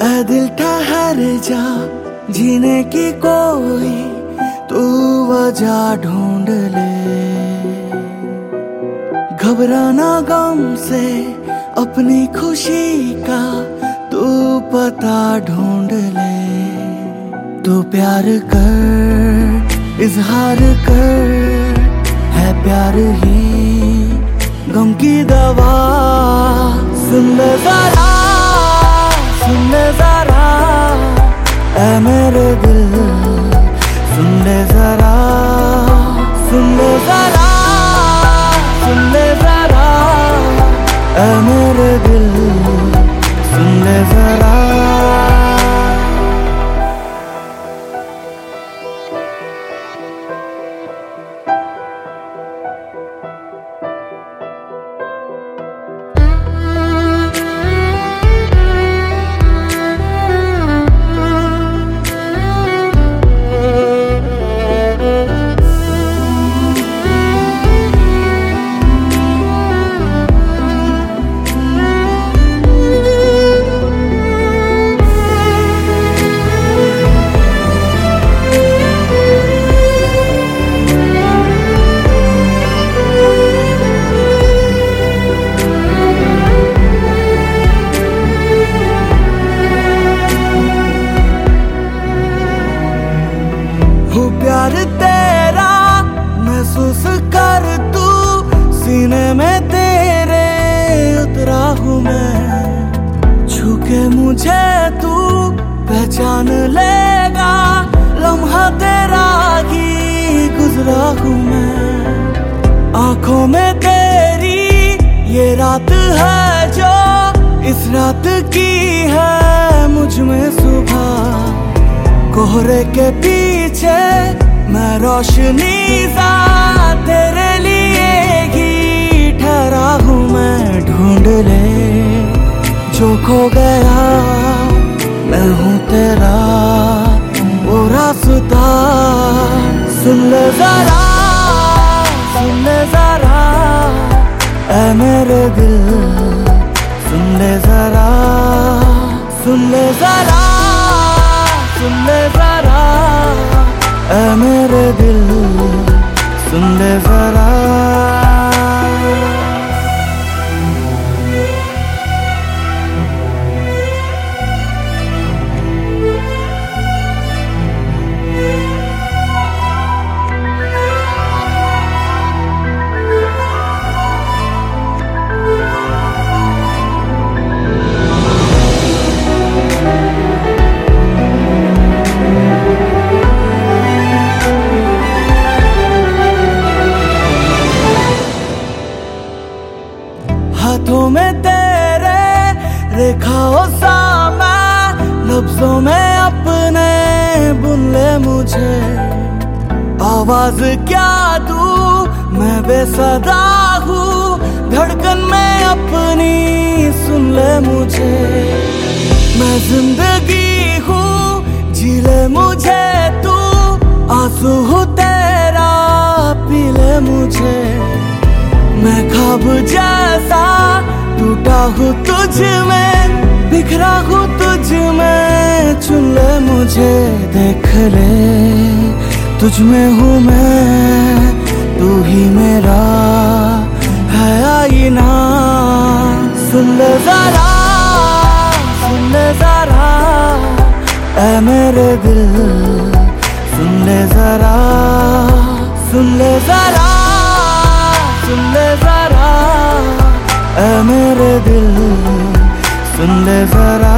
दिल ठहर जा, जीने की कोई तू वजह ढूंढ ले। घबराना गम से अपनी खुशी का तू पता ढूंढ ले। तू प्यार कर, इजहार कर, है प्यार ही गम की दवा। सुन मेरे दिल। सुन ले जरा, सुन ले जरा, सुन ले जरा मेरे दिल। सुन ले जरा। प्यार तेरा महसूस कर तू सीने में तेरे उतरा हूँ मैं। छू मुझे तू पहचान लेगा, लम्हा तेरा ही गुजरा हूँ मैं। आँखों में तेरी ये रात है जो इस रात की है मुझमें सुबह। कोहरे के मैं रोशनी सा तेरे लिए ठहरा हूँ मैं ढूंढ ले। जो खो गया, मैं हूँ तेरा वो रास्ता। सुन ले जरा, सुन ले जरा, ऐ मेरे दिल। सुन ले जरा, सुन ले जरा। दिल सुन ले जरा। हाथों में तेरे रेखाओं सा मैं लफ्जों में अपने बुन ले मुझे। आवाज़ क्या तू मैं बेसदा हूँ। धड़कन में अपनी सुन ले मुझे। मैं ज़िंदगी हूँ जी ले मुझे तू। आँसू हूँ तेरा पी ले मुझे। मैं खाब जैसा टूटा हूँ तुझ में, बिखरा हूँ तुझ में, चुन ले मुझे, देख ले। तुझ में हूँ मैं, तू ही मेरा है आईना। सुन ले जरा, सुन ले जरा, ऐ मेरे दिल। सुन ले जरा, सुन ले जरा, सुन ले जरा। ऐ मेरे दिल सुन ले जरा।